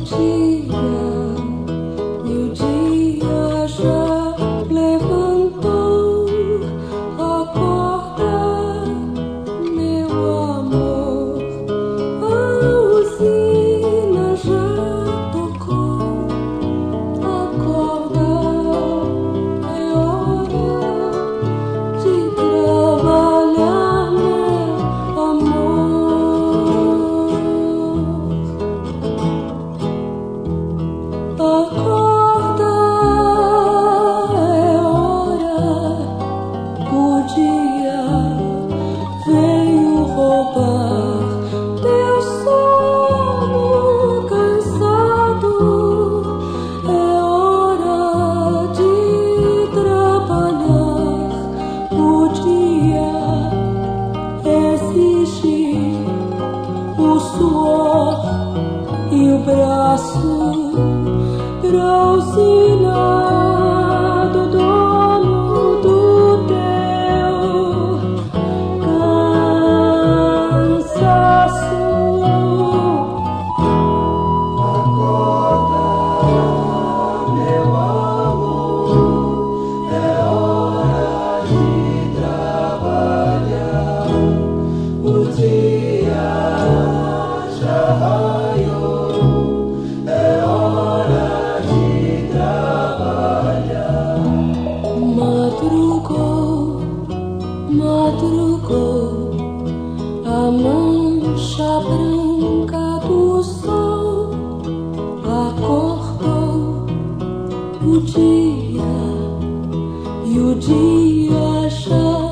dia. pero si rocha branca do sol acordou o dia e o dia chegou.